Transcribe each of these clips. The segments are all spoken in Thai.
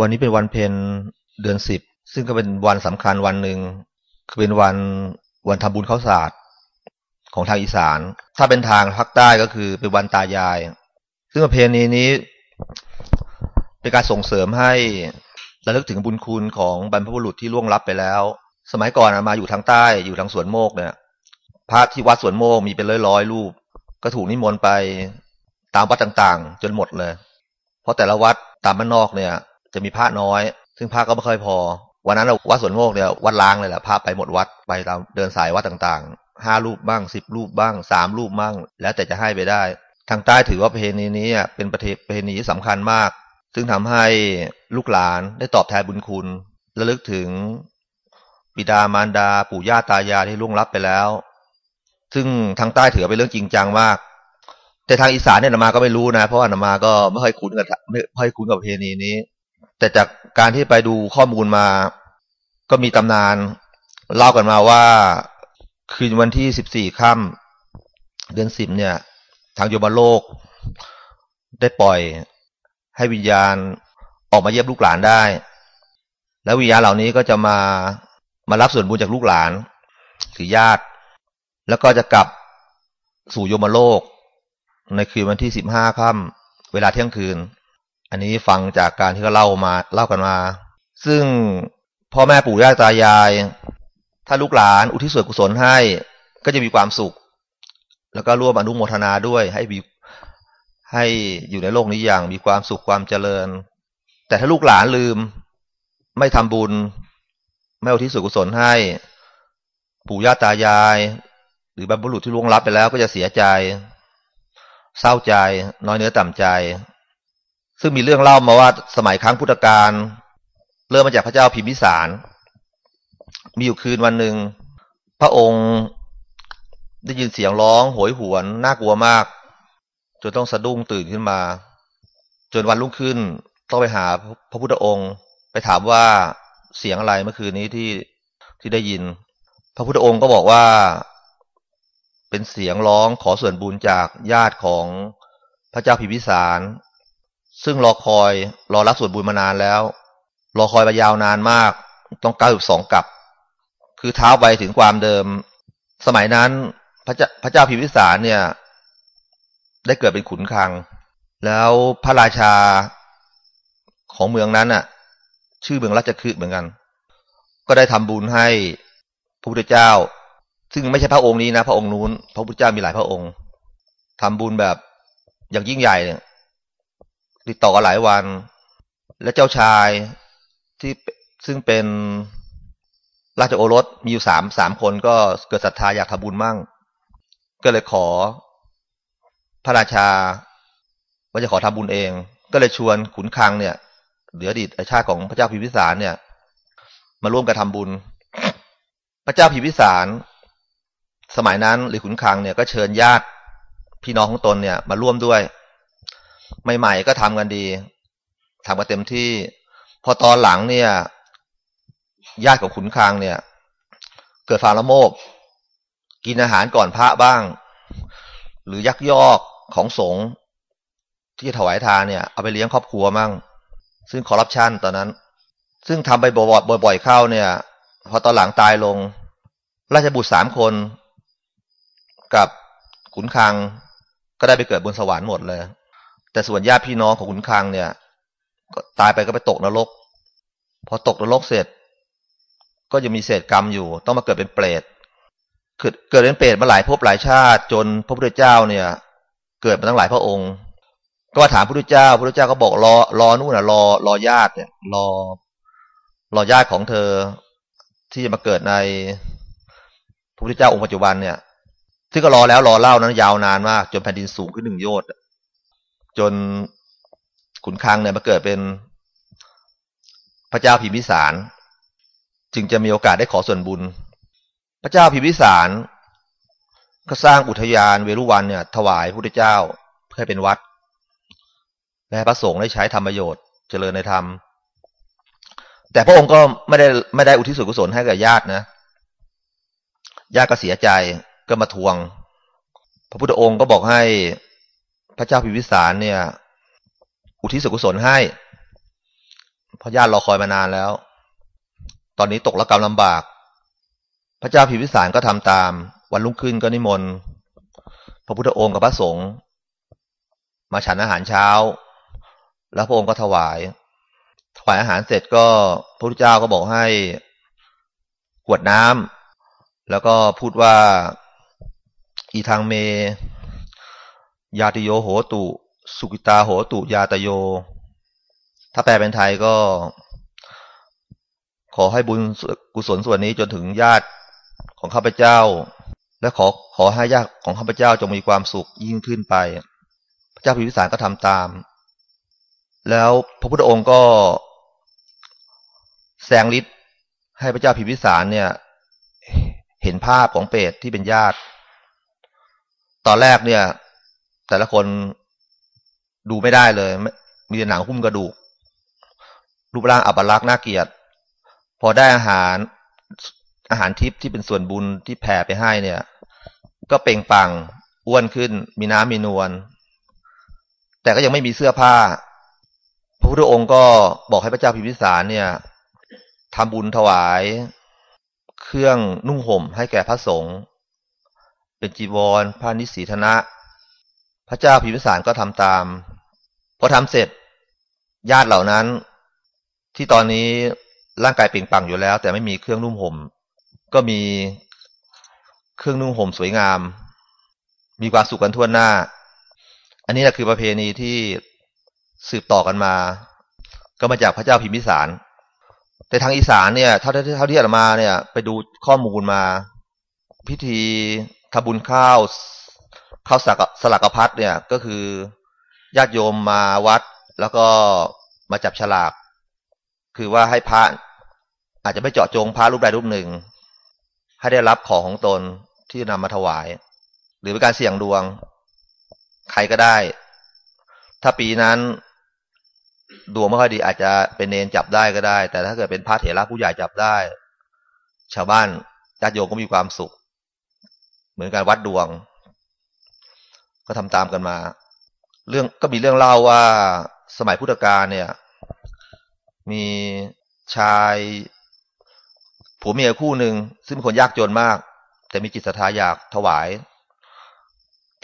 วันนี้เป็นวันเพ็ญเดือนสิบซึ่งก็เป็นวันสำคัญวันหนึ่งคือเป็นวันวันทำบุญข้าวสารของทางอีสาน ถ้าเป็นทางภาคใต้ก็คือเป็นวันตายาย ซึ่งประเพณีนี้เป็นการส่งเสริมให้ระลึกถึงบุญคุณของบรรพบุรุษที่ล่วงลับไปแล้ว สมัยก่อนมาอยู่ทางใต้อยู่ทางสวนโมกเนี่ยพระที่วัดสวนโมกมีเป็นร้อยร้อยรูป ก็ถูกนิมนต์ไปตามวัดต่างๆ จนหมดเลย เพราะแต่ละวัดตามบ้านนอกเนี่ย จะมีพระน้อย ซึ่งพระก็ไม่ค่อยพอ วันนั้นเราวัดสวนโมกเนี่ยวัดล้างเลยแหละพระไปหมดวัดไปตามเดินสายวัดต่างๆห้ารูปบ้างสิบรูปบ้างสามรูปบ้าง แล้วแต่จะให้ไปได้ ทางใต้ถือว่าประเพณีนี้เป็นประเพณีที่สำคัญมาก ซึ่งทำให้ลูกหลานได้ตอบแทนบุญคุณระลึกถึงบิดามารดา ปู่ย่าตายายที่ล่วงลับไปแล้ว ซึ่งทางใต้ถือเป็นเรื่องจริงจังมาก แต่ทางอีสานเนี่ยนามาก็ไม่รู้นะ เพราะว่านามาก็ไม่ค่อยคุ้นกับไม่ค่อยคุ้นกับเพณีนี้ แต่จากการที่ไปดูข้อมูลมา ก็มีตำนาน เล่ากันมาว่า คืนวันที่สิบสี่ค่ำเดือนสิบเนี่ย ทางโยมโลก ได้ปล่อยให้วิญญาณออกมาเยี่ยมลูกหลานได้ แล้ววิญญาณเหล่านี้ก็จะมามารับส่วนบุญจากลูกหลานคือญาติ แล้วก็จะกลับสู่โยมโลก ในคืนวันที่สิบห้าค่ำเวลาเที่ยงคืน อันนี้ฟังจากการที่เขาเล่ามาเล่ากันมา ซึ่งพ่อแม่ปู่ย่าตายาย ถ้าลูกหลานอุทิศส่วนกุศลให้ ก็จะมีความสุข แล้วก็ร่วมอนุโมทนาด้วยให้มีให้อยู่ในโลกนี้อย่างมีความสุขความเจริญ แต่ถ้าลูกหลานลืม ไม่ทำบุญ ไม่อุทิศส่วนกุศลให้ ปู่ย่าตายาย หรือบรรพบุรุษที่ล่วงลับไปแล้วก็จะเสียใจ เศร้าใจ น้อยเนื้อต่ำใจ ซึ่งมีเรื่องเล่ามาว่าสมัยครั้งพุทธกาลเริ่มมาจากพระเจ้าพิมพิสาร มีอยู่คืนวันหนึ่งพระองค์ได้ยินเสียงร้องโหยหวนน่ากลัวมาก จนต้องสะดุ้งตื่นขึ้นมา จนวันรุ่งขึ้นต้องไปหาพระพุทธองค์ ไปถามว่าเสียงอะไรเมื่อคืนนี้ที่ที่ได้ยิน พระพุทธองค์ก็บอกว่า เป็นเสียงร้องขอส่วนบุญจากญาติของพระเจ้าพิพิสาร ซึ่งรอคอยรอรับส่วนบุญมานานแล้ว รอคอยมายาวนานมาก ต้องก้าวสองกับ คือเท้าไปถึงความเดิม สมัยนั้นพระเจ้าพระเจ้าพิพิสารเนี่ย ได้เกิดเป็นขุนคลัง แล้วพระราชาของเมืองนั้นน่ะ ชื่อเมืองราชคฤห์เหมือนกัน ก็ได้ทำบุญให้พระพุทธเจ้า ซึ่งไม่ใช่พระองค์นี้นะ พระองค์นู้น พระพุทธเจ้ามีหลายพระองค์ทำบุญแบบอย่างยิ่งใหญ่เนี่ย ติดต่อกันหลายวัน และเจ้าชายที่ซึ่งเป็นราชโอรสมีอยู่สามสามคนก็เกิดศรัทธาอยากทำบุญมั่ง ก็เลยขอ พระราชาว่าจะขอทำบุญเอง ก็เลยชวนขุนคังเนี่ยเหลือดีตชาติของพระเจ้าพิพิสารเนี่ย มาร่วมกันทาบุญ พระเจ้าพิพิสาร สมัยนั้นหรือขุนคังเนี่ยก็เชิญญาติพี่น้องของตนเนี่ย มาร่วมด้วย ใหม่ๆก็ทำกันดีทำกันเต็มที่ พอตอนหลังเนี่ยญาติของขุนคลังเนี่ย เกิดฟาละโมบกินอาหารก่อนพระบ้าง หรือยักยอกของสงฆ์ที่จะถวายทานเนี่ย เอาไปเลี้ยงครอบครัวมั่ง ซึ่งคอร์รัปชันตอนนั้น ซึ่งทำไปบ่อยๆเข้าเนี่ย พอตอนหลังตายลง ราชบุตรสามคน กับขุนคังก็ได้ไปเกิดบนสวรรค์หมดเลย แต่ส่วนญาติพี่น้องของขุนคังเนี่ยก็ตายไปก็ไปตกนรก พอตกนรกเสร็จ ก็ยังมีเศษกรรมอยู่ ต้องมาเกิดเป็นเปรตเกิดเกิดเป็นเปรตมาหลายภพหลายชาติ จนพระพุทธเจ้าเนี่ย เกิดมาตั้งหลายพระองค์ ก็มาถามพระพุทธเจ้าพระพุทธเจ้าก็บอกรอรอนู่นน่ะรอรอญาติเนี่ยรอรอญาติของเธอที่จะมาเกิดในพระพุทธเจ้าองค์ปัจจุบันเนี่ยซึ่งก็รอแล้วรอเล่านั้นยาวนานมากจนแผ่นดินสูงขึ้นหนึ่งโยชน์ จนขุนคังเนี่ยมาเกิดเป็นพระเจ้าพิมพิสาร จึงจะมีโอกาสได้ขอส่วนบุญ พระเจ้าพิมพิสารก็สร้างอุทยานเวรุวันเนี่ย ถวายพระพุทธเจ้าเพื่อเป็นวัด และพระสงฆ์ได้ใช้ทำประโยชน์เจริญในธรรม แต่พระองค์ก็ไม่ได้ไม่ได้อุทิศส่วนกุศลให้กับญาตินะญาติก็เสียใจก็มาทวง พระพุทธองค์ก็บอกให้ พระเจ้าพิวิสารเนี่ย อุทิศกุศลให้เพราะญาติรอคอยมานานแล้ว ตอนนี้ตกละกรรมลำบาก พระเจ้าพิมพิสารก็ทำตาม วันรุ่งขึ้นก็นิมนต์พระพุทธองค์กับพระสงฆ์มาฉันอาหารเช้า แล้วพระองค์ก็ถวาย ถวายอาหารเสร็จก็พระพุทธเจ้าก็บอกให้กวดน้ำแล้วก็พูดว่า อีทางเม ยาติโยโหตุ สุกิตาโหตุ ยาตโย ถ้าแปลเป็นไทยก็ ขอให้บุญกุศลส่วนนี้จนถึงญาติของข้าพเจ้า และขอขอให้ญาติของข้าพเจ้าจงมีความสุขยิ่งขึ้นไป พระเจ้าพิพิสารก็ทำตาม แล้วพระพุทธองค์ก็แสงฤทธิ์ให้พระเจ้าพิพิสารเนี่ย เห็นภาพของเปรตที่เป็นญาติ ตอนแรกเนี่ย แต่ละคนดูไม่ได้เลย มีหนังหุ้มกระดูก รูปร่างอัปลักษณ์น่าเกลียด พอได้อาหารอาหารทิพย์ที่เป็นส่วนบุญที่แผ่ไปให้เนี่ย ก็เป่งปังอ้วนขึ้น มีน้ำมีนวลแต่ก็ยังไม่มีเสื้อผ้า พระพุทธองค์ก็บอกให้พระเจ้าพิมพิสารเนี่ยทำบุญถวาย เครื่องนุ่งห่มให้แก่พระสงฆ์เป็นจีวรผ้านิสีธนะ พระเจ้าพิมพิสารก็ทำตาม พอทำเสร็จญาติเหล่านั้น ที่ตอนนี้ร่างกายเปล่งปังอยู่แล้ว แต่ไม่มีเครื่องนุ่งห่ม ก็มีเครื่องนุ่งห่มสวยงาม มีความสุขกันทั่วหน้า อันนี้แหละคือประเพณีที่สืบต่อกันมา ก็มาจากพระเจ้าพิมพิสาร แต่ทางอีสานเนี่ยเท่าที่เท่าที่อามาเนี่ย ไปดูข้อมูลมา พิธีทำบุญข้าว ข้าวสักสลักพัดเนี่ยก็คือญาติโยมมาวัด แล้วก็มาจับฉลาก คือว่าให้พระอาจจะไม่เจาะจงพระรูปใดรูปหนึ่ง ให้ได้รับของของตนที่นำมาถวาย หรือเป็นการเสี่ยงดวง ใครก็ได้ ถ้าปีนั้นดวงไม่ค่อยดีอาจจะเป็นเนนจับได้ก็ได้ แต่ถ้าเกิดเป็นพระเถระผู้ใหญ่จับได้ ชาวบ้านญาติโยมก็มีความสุข เหมือนการวัดดวง ก็ทำตามกันมา เรื่องก็มีเรื่องเล่าว่าสมัยพุทธกาลเนี่ย มีชายผัวเมียคู่หนึ่งซึ่งเป็นคนยากจนมาก แต่มีจิตศรัทธาอยากถวาย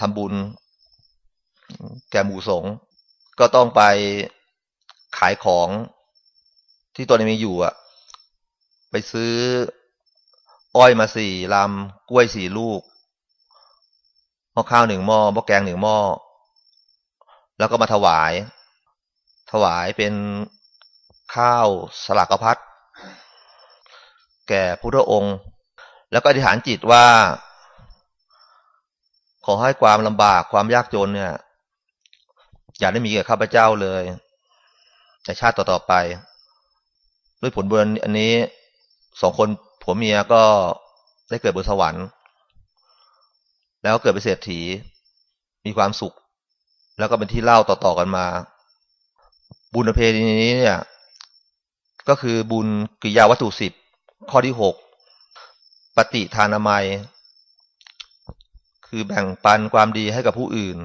ทำบุญ แก่หมู่สงฆ์ก็ต้องไปขายของที่ตัวนี้มีอยู่อะไปซื้อ อ้อยมาสี่ลำกล้วยสี่ลูก ม้อข้าวหนึ่งหม้อหม้อแกงหนึ่งหม้อแล้วก็มาถวาย ถวายเป็นข้าวสลักกระพัดแก่พุทธองค์ แล้วก็อธิษฐานจิตว่า ขอให้ความลำบากความยากจนเนี่ย อย่าได้มีแก่ข้าพเจ้าเลยในชาติต่อๆไป ด้วยผลบุญอันนี้สองคนผัวเมียก็ได้เกิดบนสวรรค์ แล้วเกิดเป็นเศรษฐี มีความสุข แล้วก็เป็นที่เล่าต่อๆกันมา บุญเพณีนี้เนี่ย ก็คือบุญกิยาวัตถุสิบข้อที่หกปฏิทานามัย คือแบ่งปันความดีให้กับผู้อื่น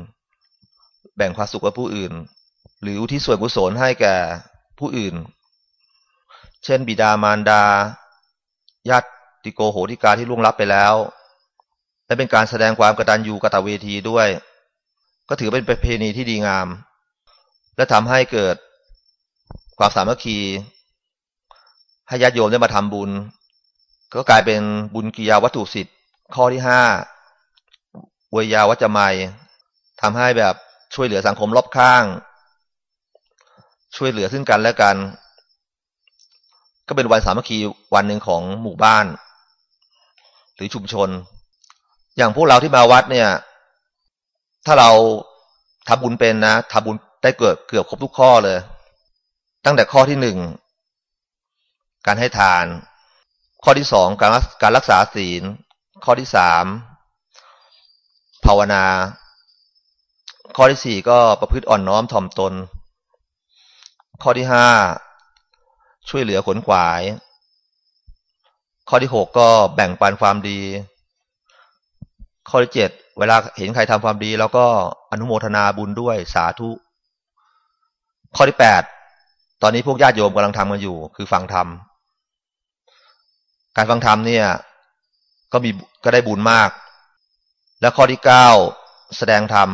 แบ่งความสุขกับผู้อื่น หรืออุทิศส่วนกุศลให้แก่ผู้อื่น เช่น บิดามารดาญาติโกโหติกาที่ล่วงลับไปแล้ว และเป็นการแสดงความกตัญญูกตเวทีด้วย ก็ถือเป็นประเพณีที่ดีงาม และทำให้เกิดความสามัคคีให้ญาติโยมได้มาทำบุญ ก็กลายเป็นบุญกิยาวัตถุสิทธิ์ข้อที่ห้าเวยาวัจไมยทำให้แบบช่วยเหลือสังคมรอบข้าง ช่วยเหลือซึ่งกันและกัน ก็เป็นวันสามัคคีวันหนึ่งของหมู่บ้าน หรือชุมชน อย่างพวกเราที่มาวัดเนี่ย ถ้าเราทำบุญเป็นนะทำบุญได้เกิดเกือบครบทุกข้อเลย ตั้งแต่ข้อที่หนึ่งการให้ทาน ข้อที่สองการการรักษาศีล ข้อที่สามภาวนา ข้อที่สี่ก็ประพฤติอ่อนน้อมถ่อมตน ข้อที่ห้าช่วยเหลือขนขวาย ข้อที่หกก็แบ่งปันความดี ข้อที่เจ็ดเวลาเห็นใครทำความดีเราก็อนุโมทนาบุญด้วยสาธุ ข้อที่แปดตอนนี้พวกญาติโยมกำลังทำกันอยู่ คือฟังธรรมการฟังธรรมเนี่ย ก็มีก็ได้บุญมาก และข้อที่เก้าแสดงธรรม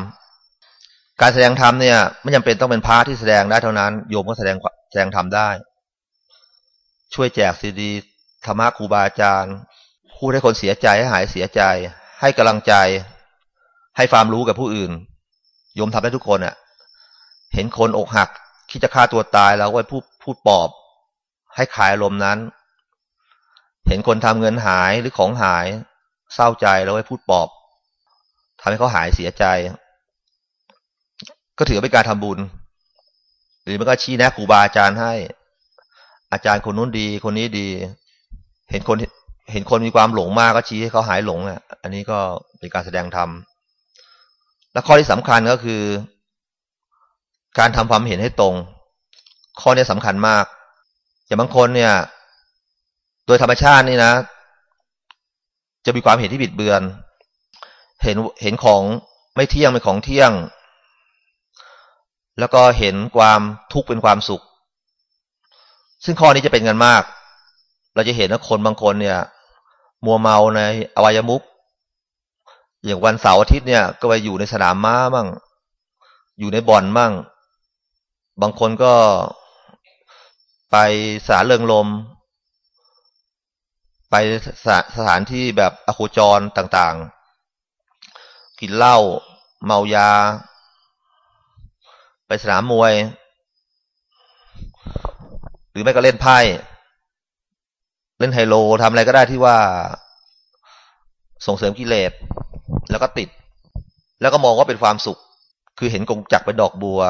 การแสดงธรรมเนี่ยไม่จำเป็นต้องเป็นพระที่แสดงได้เท่านั้น โยมก็แสดงแสดงธรรมได้ ช่วยแจกซีดีธรรมะครูบาอาจารย์พูดให้คนเสียใจให้หายเสียใจ ให้กำลังใจ ให้ความรู้กับผู้อื่นโยมทำได้ทุกคนอะ่ะ เห็นคนอกหักคิดจะฆ่าตัวตายแล้วไว้พูดพูดปอบ ให้ขายลมนั้น เห็นคนทำเงินหายหรือของหาย เศร้าใจแล้วไว้พูดปอบทำให้เขาหายเสียใจ ก็ถือเป็นการทำบุญ หรือมันก็ชี้แนะครูบาอาจารย์ให้ อาจารย์คนนู้นดี คนนี้ดี เห็นคน เห็นคนมีความหลงมากก็ชี้ให้เขาหายหลงอะ อันนี้ก็เป็นการแสดงธรรม และข้อที่สำคัญก็คือ การทำความเห็นให้ตรง ข้อนี้สำคัญมาก อย่างบางคนเนี่ย โดยธรรมชาตินี่นะ จะมีความเห็นที่บิดเบือน เห็นเห็นของไม่เที่ยงเป็นของเที่ยง แล้วก็เห็นความทุกข์เป็นความสุข ซึ่งข้อนี้จะเป็นกันมากเราจะเห็นว่าคนบางคนเนี่ย มัวเมาในอวัยมุกอย่างวันเสาร์อาทิตย์เนี่ย ก็ไปอยู่ในสนามม้าบ้างอยู่ในบ่อนบ้างบางคนก็ไปสาเริงลม ไปสสถานที่แบบอโคจรต่างๆ กินเหล้าเมายา ไปสนามมวย หรือไม่ก็เล่นไพ่ เล่นไฮโลทำอะไรก็ได้ที่ว่าส่งเสริมกิเลสแล้วก็ติด แล้วก็มองว่าเป็นความสุข คือเห็นกงจักเป็นดอกบัว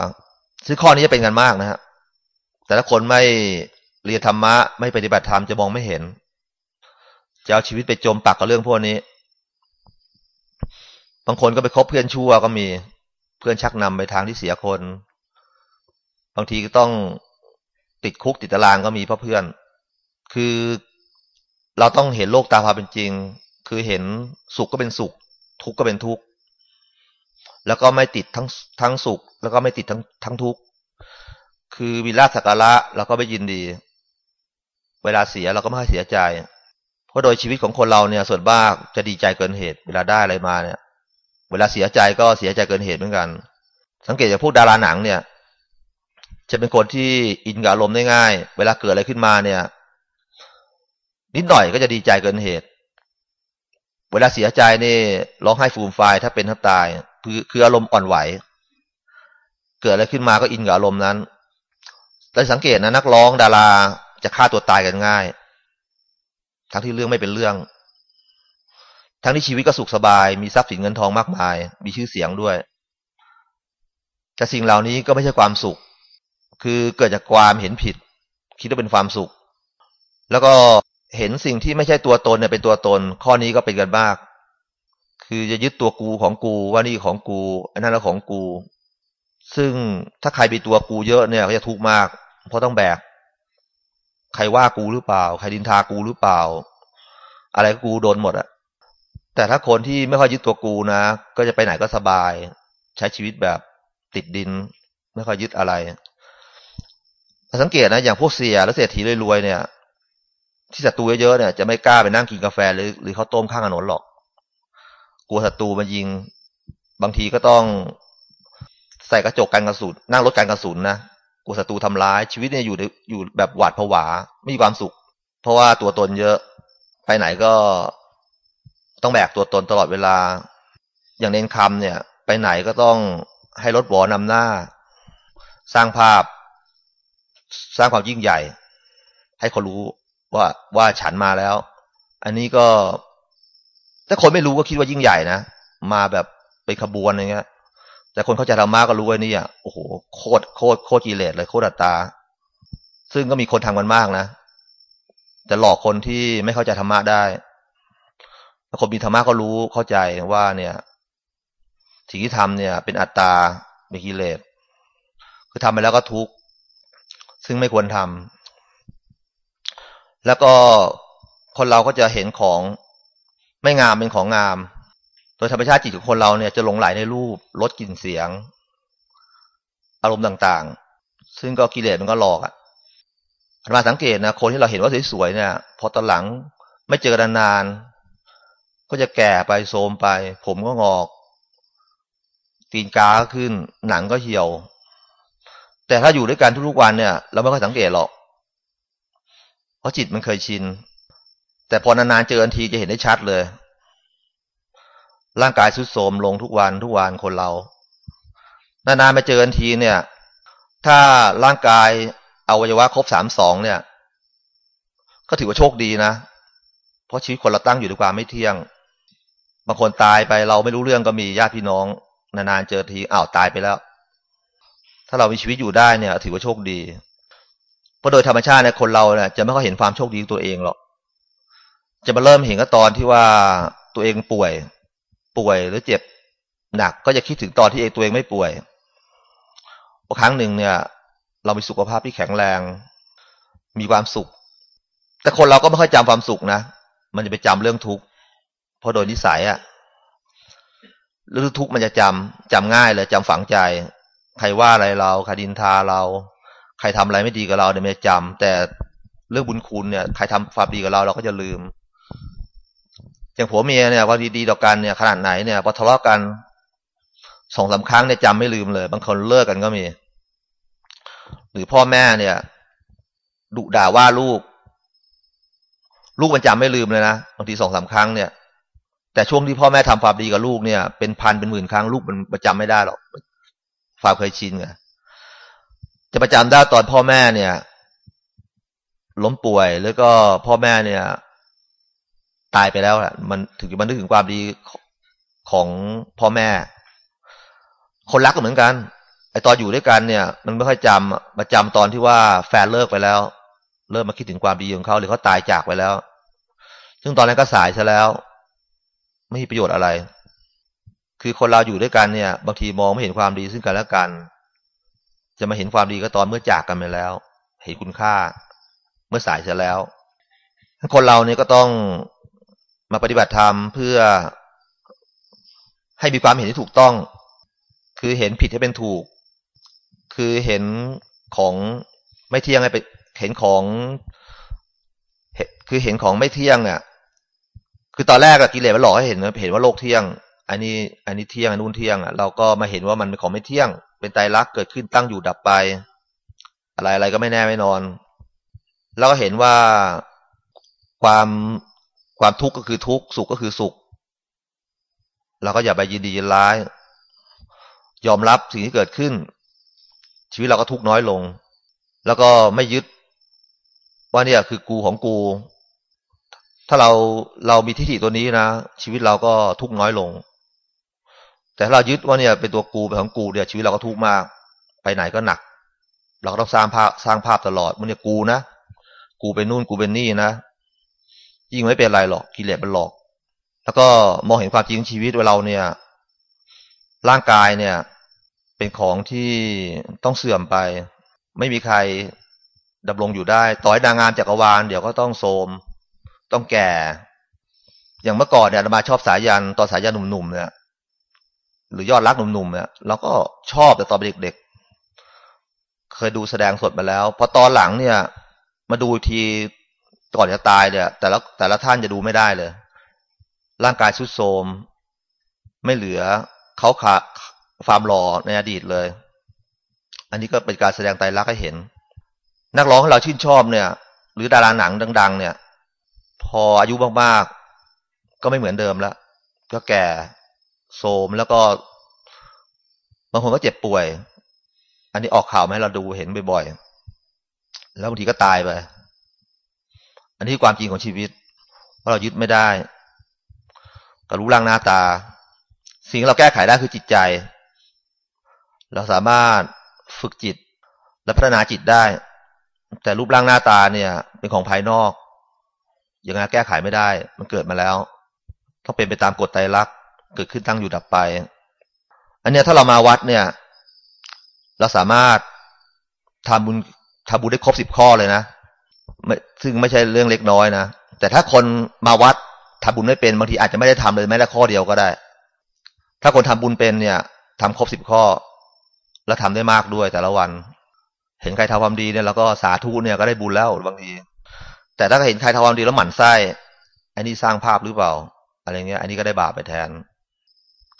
ซึ่งข้อนี้จะเป็นกันมากนะฮะแต่ถ้าคนไม่เรียนธรรมะ ไม่ปฏิบัติธรรมจะมองไม่เห็น จะเอาชีวิตไปจมปักกับเรื่องพวกนี้ บางคนก็ไปคบเพื่อนชั่วก็มีเพื่อนชักนำไปทางที่เสียคน บางทีก็ต้องติดคุกติดตารางก็มีเพราะเพื่อน คือ เราต้องเห็นโลกตามความเป็นจริง คือเห็นสุขก็เป็นสุข ทุกข์ก็เป็นทุกข์ แล้วก็ไม่ติดทั้งทั้งสุข แล้วก็ไม่ติดทั้งทั้งทุกข์ คือวิราสักการะเราก็ไม่ยินดี เวลาเสียเราก็ไม่ให้เสียใจ เพราะโดยชีวิตของคนเราเนี่ย ส่วนมากจะดีใจเกินเหตุ เวลาได้อะไรมาเนี่ย เวลาเสียใจก็เสียใจเกินเหตุเหมือนกัน สังเกตจากพวกดาราหนังเนี่ย จะเป็นคนที่อินกับอารมณ์ได้ง่าย เวลาเกิดอะไรขึ้นมาเนี่ย นิดหน่อยก็จะดีใจเกินเหตุ เวลาเสียใจนี่ร้องไห้ฟูมไฟถ้าเป็นถ้าตาย คือคืออารมณ์อ่อนไหว เกิดอะไรขึ้นมาก็อินกับอารมณ์นั้นแต่สังเกตนะนักร้องดาราจะฆ่าตัวตายกันง่าย ทั้งที่เรื่องไม่เป็นเรื่อง ทั้งที่ชีวิตก็สุขสบาย มีทรัพย์สินเงินทองมากมาย มีชื่อเสียงด้วย แต่สิ่งเหล่านี้ก็ไม่ใช่ความสุข คือเกิดจากความเห็นผิด คิดว่าเป็นความสุข แล้วก็ เห็นสิ่งที่ไม่ใช่ตัวตนเนี่ยเป็นตัวตน ข้อนี้ก็เป็นกันมาก คือจะยึดตัวกูของกูว่านี่ของกู อันนั้นแล้วของกู ซึ่งถ้าใครมีตัวกูเยอะเนี่ยเขาจะทุกข์มาก เพราะต้องแบก ใครว่ากูหรือเปล่า ใครดินทากูหรือเปล่า อะไรกูโดนหมดอะแต่ถ้าคนที่ไม่ค่อยยึดตัวกูนะ ก็จะไปไหนก็สบาย ใช้ชีวิตแบบติดดิน ไม่ค่อยยึดอะไรสังเกตนะอย่างพวกเสียแล้วเศรษฐีรวยๆเนี่ย ที่ศัตรูเยอะๆเนี่ยจะไม่กล้าไปนั่งกินกาแฟหรือหรือเขาต้มข้างถนนหรอก กลัวศัตรูมายิง บางทีก็ต้องใส่กระจกกันกระสุนนั่งรถกันกระสุนนะกลัวศัตรูทำร้ายชีวิตเนี่ยอยู่อยู่แบบหวาดผวาไม่มีความสุข เพราะว่าตัวตนเยอะไปไหนก็ต้องแบกตัวตนตลอดเวลา อย่างเน้นคำเนี่ย ไปไหนก็ต้องให้รถบอนำหน้า สร้างภาพ สร้างความยิ่งใหญ่ ให้คนรู้ ว่าว่าฉันมาแล้ว อันนี้ก็ ถ้าคนไม่รู้ก็คิดว่ายิ่งใหญ่นะมาแบบเป็นขบวนอย่างเงี้ย แต่คนเข้าใจธรรมะก็รู้ว่านี่อะโอ้โหโคตรโคตรโคตรกิเลสเลยโคตรอัตตา ซึ่งก็มีคนทำกันมากนะจะหลอกคนที่ไม่เข้าใจธรรมะได้ถ้าคนมีธรรมะก็รู้เข้าใจว่าเนี่ยสิ่งที่ทำเนี่ย เป็นอัตตาเป็นกิเลสคือทำไปแล้วก็ทุกข์ซึ่งไม่ควรทำ แล้วก็คนเราก็จะเห็นของไม่งามเป็นของงาม โดยธรรมชาติจิตของคนเราเนี่ยจะหลงไหลในรูปรสกลิ่นเสียง อารมณ์ต่างๆ ซึ่งก็กิเลสมันก็หลอกอะมาสังเกตนะคนที่เราเห็นว่าสวยๆเนี่ย พอตอนหลังไม่เจอกันนาน ก็จะแก่ไปโทมไป ผมก็งอก ตีนกาขึ้น หนังก็เหี่ยว แต่ถ้าอยู่ด้วยกันทุกๆวันเนี่ย เราไม่ค่อยสังเกตหรอก ราะจิตมันเคยชิน แต่พอนานๆเจออันทีจะเห็นได้ชัดเลย ร่างกายสุดโทมลงทุกวันทุกวันคนเรา นานๆมาเจออันทีเนี่ย ถ้าร่างกายอวัยวะครบสามสองเนี่ย ก็ถือว่าโชคดีนะ เพราะชีวิตคนเราตั้งอยู่ด้วยความไม่เที่ยง บางคนตายไปเราไม่รู้เรื่องก็มีญาติพี่น้อง นานๆเจอทีอ้าวตายไปแล้ว ถ้าเรามีชีวิตอยู่ได้เนี่ย ถือว่าโชคดี ราะโดยธรรมชาติเนี่ยคนเราเนี่ยจะไม่ค่อยเห็นความโชคดีตัวเองหรอก จะมาเริ่มเห็นก็ตอนที่ว่าตัวเองป่วย ป่วยหรือเจ็บหนัก ก็จะคิดถึงตอนที่เองตัวเองไม่ป่วยพอครั้งหนึ่งเนี่ย เรามีสุขภาพที่แข็งแรง มีความสุข แต่คนเราก็ไม่ค่อยจำความสุขนะมันจะไปจำเรื่องทุกข์เพราะโดยนิสัยอะเรื่องทุกข์มันจะจำจำง่ายเลยจำฝังใจ ใครว่าอะไรเราใครดินทาเรา ใครทำอะไรไม่ดีกับเราเนี่ยไม่จำแต่เรื่องบุญคุณเนี่ยใครทำความดีกับเราเราก็จะลืม อย่างผัวเมียเนี่ยว่าดีๆต่อกันเนี่ยขนาดไหนเนี่ยพอทะเลาะกันสองสาครั้งเนี่ยจำไม่ลืมเลย บางคนเลิกกันก็มี หรือพ่อแม่เนี่ยดุด่าว่าลูก ลูกมันจำไม่ลืมเลยนะบางทีสองสาครั้งเนี่ยแต่ช่วงที่พ่อแม่ทำความดีกับลูกเนี่ย เป็นพันเป็นหมื่นครั้งลูกมันประจำไม่ได้หรอกความเคยชินไง จะประจำได้ตอนพ่อแม่เนี่ย ล้มป่วยแล้วก็พ่อแม่เนี่ย ตายไปแล้วแหละมันถึงมันนึกถึงความดีของพ่อแม่ คนรักก็เหมือนกันไอตอนอยู่ด้วยกันเนี่ย มันไม่ค่อยจำมาจำตอนที่ว่าแฟนเลิกไปแล้ว เริ่มมาคิดถึงความดีของเขาหรือเขาตายจากไปแล้ว ซึ่งตอนนั้นก็สายซะแล้ว ไม่มีประโยชน์อะไร คือคนเราอยู่ด้วยกันเนี่ย บางทีมองไม่เห็นความดีซึ่งกันและกัน จะมาเห็นความดีก็ตอนเมื่อจากกันไปแล้ว เห็นคุณค่า เมื่อสายเสียแล้ว คนเราเนี่ยก็ต้องมาปฏิบัติธรรมเพื่อให้มีความเห็นที่ถูกต้อง คือเห็นผิดให้เป็นถูก คือเห็นของไม่เที่ยงให้ไปเห็นของ คือเห็นของไม่เที่ยงเนี่ยคือตอนแรกอะกิเลสมันหลอกให้เห็นเห็นว่าโลกเที่ยง อันนี้ อันนี้เที่ยงอันนู้นเที่ยงอะเราก็มาเห็นว่ามันเป็นของไม่เที่ยง เป็นไตรลักษณ์เกิดขึ้นตั้งอยู่ดับไป อะไรอะไรก็ไม่แน่ไม่นอน แล้วก็เห็นว่าความความทุกข์ก็คือทุกข์สุขก็คือสุข เราก็อย่าไปยินดียินร้าย ยอมรับสิ่งที่เกิดขึ้น ชีวิตเราก็ทุกข์น้อยลง แล้วก็ไม่ยึด ว่าเนี่ยคือกูของกู ถ้าเราเรามีทิฏฐิตัวนี้นะชีวิตเราก็ทุกน้อยลง แต่ถ้าเรายึดว่าเนี่ยเป็นตัวกูเป็นของกูเนี่ยวชีวิตเราก็ทุกข์มาก ไปไหนก็หนัก เราต้องสร้างภาพสร้างภาพตลอดมันเนี่ยกูนะกูเป็นนู่นกูเป็นนี่นะยิ่งไม่เป็นไรหรอกกิเลสมันหลอก แล้วก็มองเห็นความจริงชีวิตว่าเราเนี่ย ร่างกายเนี่ย เป็นของที่ต้องเสื่อมไป ไม่มีใครดำรงอยู่ได้ ต่อยนางงามจักรวาลเดี๋ยวก็ต้องโทมต้องแก่ อย่างเมื่อก่อนเนี่ยมาชอบสายยันตอนสายยันหนุ่มๆเนี่ย หรือยอดรักหนุ่มๆเนี่ยเราก็ชอบแต่ตอนเด็กๆเคยดูแสดงสดมาแล้วพอตอนหลังเนี่ย มาดูทีก่อนจะตายเนี่ย แต่ละแต่ละท่านจะดูไม่ได้เลย ร่างกายสุดโทมไม่เหลือเขาขาความหล่อในอดีตเลย อันนี้ก็เป็นการแสดงไตรลักษณ์ให้เห็น นักร้องที่เราชื่นชอบเนี่ย หรือดาราหนังดัง ๆ เนี่ย พออายุมากๆก็ไม่เหมือนเดิมแล้วก็แก่ โทมแล้วก็บางคนก็เจ็บป่วย อันนี้ออกข่าวไหมเราดูเห็นบ่อยๆ แล้วบางทีก็ตายไป อันนี้ความจริงของชีวิตเพราะเรายึดไม่ได้ก็รู้ร่างหน้าตา สิ่งที่เราแก้ไขได้คือจิตใจ เราสามารถฝึกจิตและพัฒนาจิตได้ แต่รูปร่างหน้าตาเนี่ย เป็นของภายนอกยังไงแก้ไขไม่ได้ มันเกิดมาแล้ว ต้องเป็นไปตามกฎไตรลักษณ์ เกิดขึ้นตั้งอยู่ดับไป อันเนี้ยถ้าเรามาวัดเนี่ย เราสามารถทำบุญทำบุญได้ครบสิบข้อเลยนะซึ่งไม่ใช่เรื่องเล็กน้อยนะแต่ถ้าคนมาวัดทำบุญไม่เป็นบางทีอาจจะไม่ได้ทำเลยแม้แต่ข้อเดียวก็ได้ ถ้าคนทำบุญเป็นเนี่ยทำครบสิบข้อ แล้วทำได้มากด้วยแต่ละวัน เห็นใครทำความดีเนี่ยเราก็สาธุเนี่ยก็ได้บุญแล้วบางทีแต่ถ้าเห็นใครทำความดีแล้วหมั่นไส้อันนี้สร้างภาพหรือเปล่า อะไรเงี้ย อันนี้ก็ได้บาปไปแทน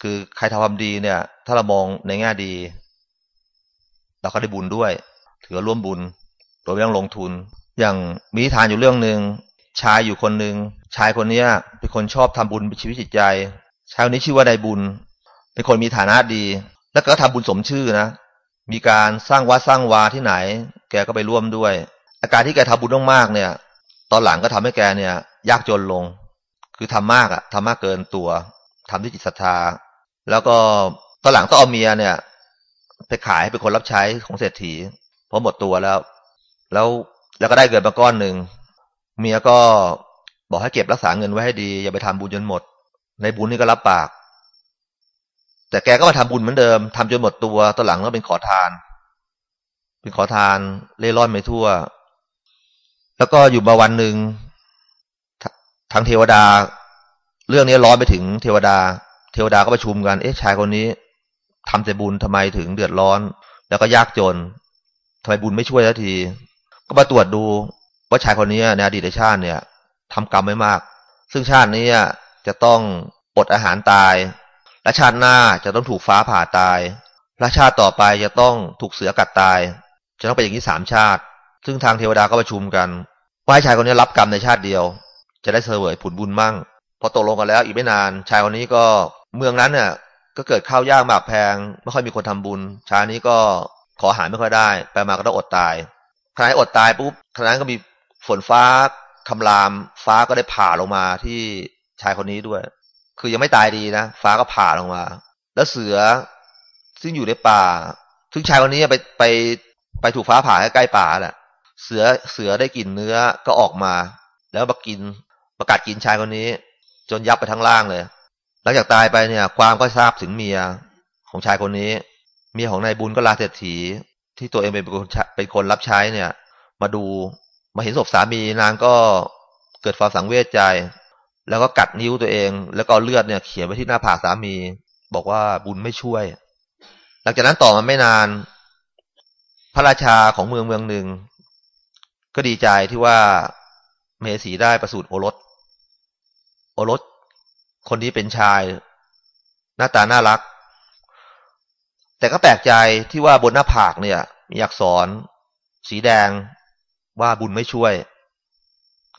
คือใครทำความดีเนี่ย ถ้าเรามองในแง่ดี เราก็ได้บุญด้วย ถือร่วมบุญโดยไม่ต้องลงทุน อย่างมีทานอยู่เรื่องหนึ่งชายอยู่คนหนึ่งชายคนเนี้ยเป็นคนชอบทำบุญชีวิตจิตใจชายคนนี้ชื่อว่าไดบุญ เป็นคนมีฐานะดี แล้วก็ทำบุญสมชื่อนะ มีการสร้างวัดสร้างวาที่ไหน แกก็ไปร่วมด้วย อาการที่แกทำบุญมากๆเนี่ย ตอนหลังก็ทำให้แกเนี่ย ยากจนลง คือทำมากอะทำมากเกินตัวทำด้วยจิตศรัทธา แล้วก็ตอนหลังต้องเอาเมียเนี่ย ไปขายเป็นคนรับใช้ของเศรษฐีเพราะหมดตัวแล้ว แล้วแล้วก็ได้เงินมาก้อนหนึ่งเมียก็บอกให้เก็บรักษาเงินไว้ให้ดี อย่าไปทำบุญจนหมด ในบุญนี่ก็รับปาก แต่แกก็มาทำบุญเหมือนเดิมทำจนหมดตัวตอนหลังก็เป็นขอทาน เป็นขอทานเล่ร่อนไปทั่ว แล้วก็อยู่มาวันหนึ่งทางเทวดา เรื่องนี้ร้อนไปถึงเทวดา เทวดาก็ประชุมกัน เอ๊ะชายคนนี้ทำแต่บุญทำไมถึงเดือดร้อน แล้วก็ยากจนทำไมบุญไม่ช่วยสักที ก็มาตรวจดูว่าชายคนนี้ในอดีตชาติเนี่ยทำกรรมไม่มาก ซึ่งชาตินี้จะต้องอดอาหารตาย และชาติหน้าจะต้องถูกฟ้าผ่าตาย และชาติต่อไปจะต้องถูกเสือกัดตาย จะต้องเป็นอย่างนี้สามชาติ ซึ่งทางเทวดาก็ประชุมกันว่าให้ชายคนนี้รับกรรมในชาติเดียว จะได้เสวยผลบุญมั่งพอตกลงกันแล้วอีกไม่นาน ชายคนนี้ก็ เมืองนั้นเนี่ยก็เกิดข้าวยากหมากแพง ไม่ค่อยมีคนทำบุญชานี้ก็ขอหารไม่ค่อยได้ ไปมาก็ต้องอดตายขณะอดตายปุ๊บขณะนั้นก็มีฝนฟ้าคำราม ฟ้าก็ได้ผ่าลงมาที่ชายคนนี้ด้วย คือยังไม่ตายดีนะฟ้าก็ผ่าลงมา แล้วเสือซึ่งอยู่ในป่าซึ่งชายคนนี้ไปไปไปถูกฟ้าผ่าใกล้ป่าแหละเสือเสือได้กลิ่นเนื้อก็ออกมา แล้วมากินประกาศกินชายคนนี้ จนยับไปทั้งล่างเลย หลังจากตายไปเนี่ย ความก็ทราบถึงเมียของชายคนนี้ เมียของนายบุญก็ลาเศรษฐี ที่ตัวเองเป็นคนเป็นคนรับใช้เนี่ย มาดูมาเห็นศพสามีนางก็เกิดความสังเวชใจ แล้วก็กัดนิ้วตัวเอง แล้วก็เลือดเนี่ยเขียนไว้ที่หน้าผากสามี บอกว่าบุญไม่ช่วย หลังจากนั้นต่อมาไม่นาน พระราชาของเมืองเมืองหนึ่ง ก็ดีใจที่ว่าเมสีได้ประสูติโอรส โอรส คนนี้เป็นชาย หน้าตาน่ารัก แต่ก็แปลกใจที่ว่าบนหน้าผากเนี่ย มีอักษร สีแดงว่าบุญไม่ช่วย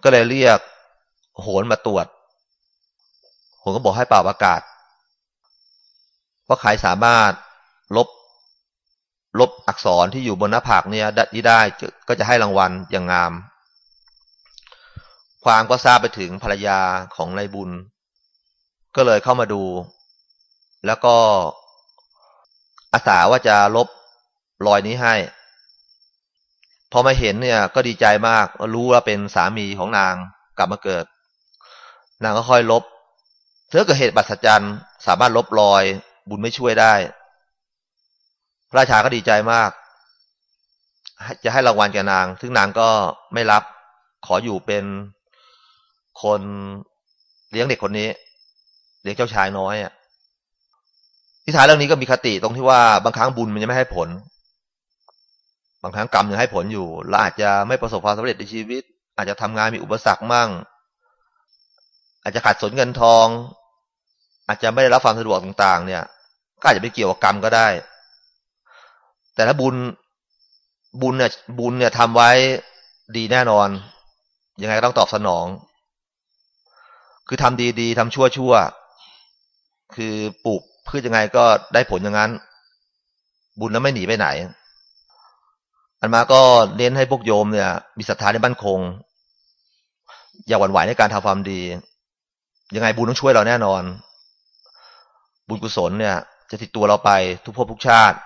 ก็เลยเรียก โหนมาตรวจโหนก็บอกให้เป่าประกาศว่าใครสามารถลบลบอักษรที่อยู่บนหน้าผากเนี่ยนี้ได้ก็จะให้รางวัลอย่างงาม ความก็ทราบไปถึงภรรยาของนายบุญ ก็เลยเข้ามาดู แล้วก็อาสาว่าจะลบรอยนี้ให้ พอมาเห็นเนี่ย ก็ดีใจมาก รู้ว่าเป็นสามีของนางกลับมาเกิด นางก็ค่อยลบเธอเกิดเหตุบัตรจันสามารถลบรอยบุญไม่ช่วยได้ พระราชาก็ดีใจมาก จะให้รางวัลแกนาง ซึ่งนางก็ไม่รับ ขออยู่เป็นคนเลี้ยงเด็กคนนี้ เลี้ยงเจ้าชายน้อยอะที่ท้ายเรื่องนี้ก็มีคติตรงที่ว่าบางครั้งบุญมันจะไม่ให้ผล บางครั้งกรรมยังให้ผลอยู่เราอาจจะไม่ประสบความสำเร็จในชีวิต อาจจะทำงานมีอุปสรรคมั่ง อาจจะขาดสนเงินทอง อาจจะไม่ได้รับความสะดวกต่างๆ เนี่ย ก็อาจจะไปเกี่ยวกับกรรมก็ได้ แต่ถ้าบุญบุญเนี่ยบุญเนี่ยทำไว้ดีแน่นอน ยังไงก็ต้องตอบสนอง คือทำดีๆทำชั่วๆ คือปลูกพืชยังไงก็ได้ผลอย่างนั้น บุญแล้วไม่หนีไปไหน อันมาก็เน้นให้พวกโยมเนี่ย มีศรัทธาในบ้านคง อย่าหวั่นไหวในการทำความดี ยังไงบุญต้องช่วยเราแน่นอน บุญกุศลเนี่ย จะติดตัวเราไปทุกภพทุกชาติ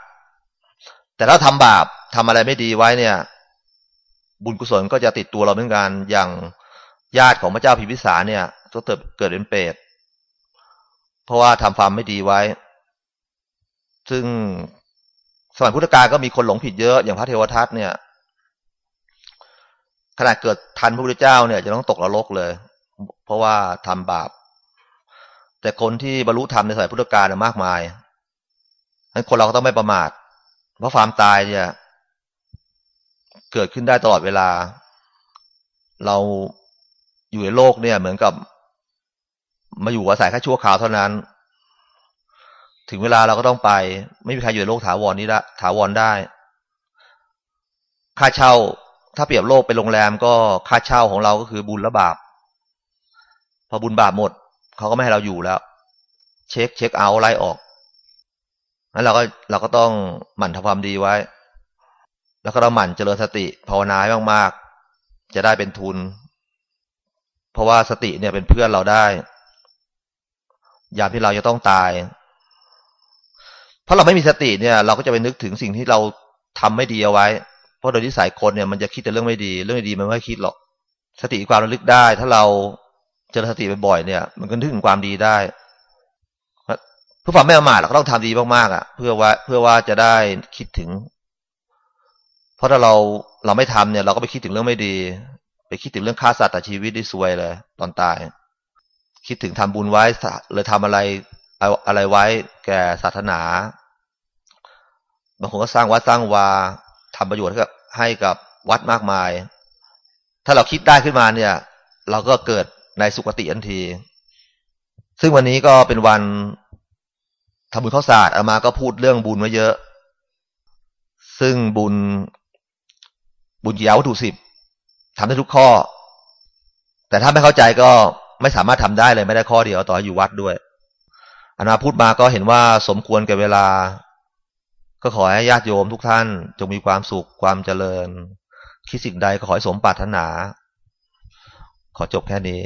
แต่ถ้าทำบาปทำอะไรไม่ดีไว้เนี่ย บุญกุศลก็จะติดตัวเราเหมือนกันอย่างญาติของพระเจ้าพิพิสารเนี่ยก็เกิดเกิดเป็นเปรต เพราะว่าทำความไม่ดีไว้ ซึ่งสมัยพุทธกาลก็มีคนหลงผิดเยอะอย่างพระเทวทัตเนี่ยขณะเกิดทันพระพุทธเจ้าเนี่ย จะต้องตกนรกเลย เพราะว่าทำบาป แต่คนที่บรรลุธรรมในสมัยพุทธกาลมากมายฉะนั้นคนเราก็ต้องไม่ประมาท เพราะความตายเนี่ย เกิดขึ้นได้ตลอดเวลา เราอยู่ในโลกเนี่ย เหมือนกับ มาอยู่อาศัยแค่ชั่วคราวเท่านั้น ถึงเวลาเราก็ต้องไป ไม่มีใครอยู่ในโลกถาวรนี้ได้ถาวรได้ ค่าเช่า ถ้าเปรียบโลกเป็นโรงแรมก็ค่าเช่าของเราก็คือบุญและบาป พอบุญบาปหมดเขาก็ไม่ให้เราอยู่แล้ว เช็คเช็คเอาไล่ออกนั้นเราก็เราก็ต้องหมั่นทำความดีไว้ แล้วก็เราหมั่นเจริญสติภาวนาให้มากๆจะได้เป็นทุน เพราะว่าสติเนี่ยเป็นเพื่อนเราได้ ยามที่เราจะต้องตาย เพราะเราไม่มีสติเนี่ย เราก็จะไปนึกถึงสิ่งที่เราทำไม่ดีเอาไว้ เพราะโดยที่สายคนเนี่ยมันจะคิดแต่เรื่องไม่ดี เรื่องไม่ดีมันไม่คิดหรอก สติความระลึกได้ ถ้าเราเจริญสติบ่อยๆเนี่ย มันก็นึกถึงความดีได้เพื่อความไม่ประมาทเราก็ต้องทำดีมากๆอะ เพื่อว่าเพื่อว่าจะได้คิดถึง เพราะถ้าเราเราไม่ทำเนี่ย เราก็ไปคิดถึงเรื่องไม่ดี ไปคิดถึงเรื่องฆ่าสัตว์แต่ชีวิตได้ซวยเลย ตอนตาย คิดถึงทำบุญไว้หรือทำอะไรอะไรไว้แก่ศาสนาบางคนก็สร้างวัดสร้างวาทำประโยชน์ให้กับให้กับวัดมากมาย ถ้าเราคิดได้ขึ้นมาเนี่ย เราก็เกิดในสุคติทันที ซึ่งวันนี้ก็เป็นวันทำบุญข้าวสารอามาก็พูดเรื่องบุญมาเยอะ ซึ่งบุญบุญยววัตถุสิบทำได้ทุกข้อ แต่ถ้าไม่เข้าใจก็ ไม่สามารถทำได้เลยไม่ได้ข้อเดียวต่ออยู่วัดด้วยอนาพูดมาก็เห็นว่าสมควรกับเวลา ก็ขอให้ญาติโยมทุกท่าน จงมีความสุขความเจริญ คิดสิ่งใดก็ขอให้สมปรารถนา ขอจบแค่นี้